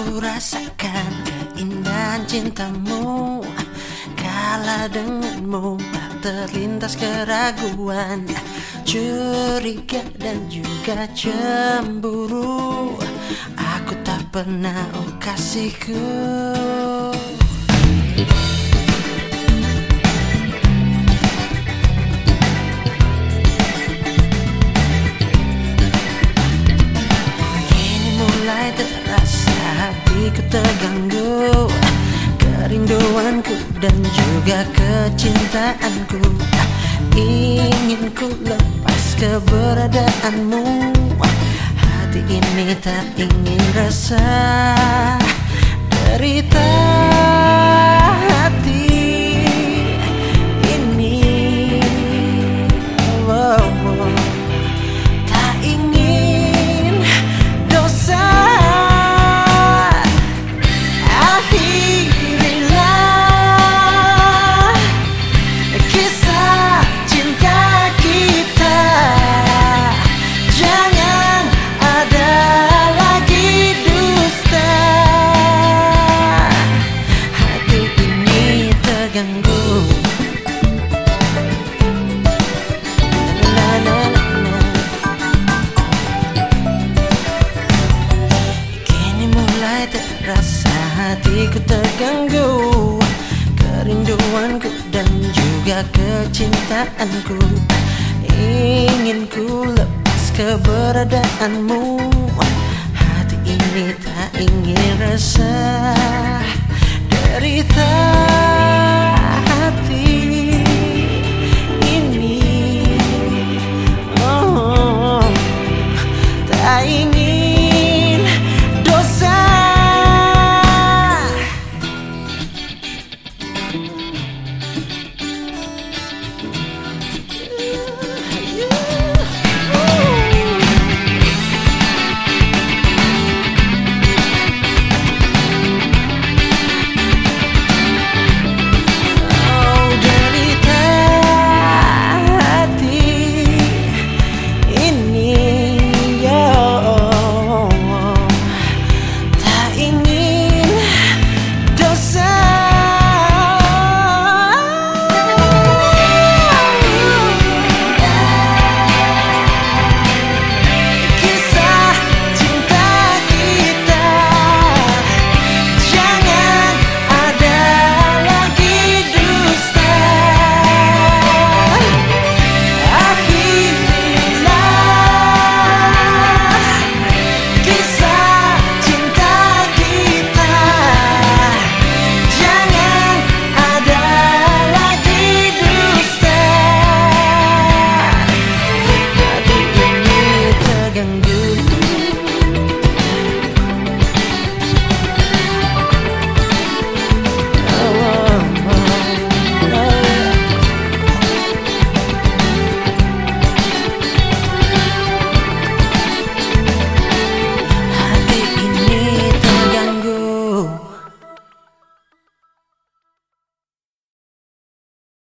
Ku rasakan keindahan cintamu Kala denganmu tak terlintas keraguan Curiga dan juga cemburu. Aku tak pernah oh kasihku hatiku terganggu Kerinduanku dan juga kecintaanku. Ingin ku lepas keberadaanmu. Hati ini tak ingin resah. Derita terasa hatiku terganggu Kerinduanku dan juga kecintaanku. Ingin ku lepas keberadaanmu. Hati ini tak ingin rasa Derita hati ini. Oh, Tak ingin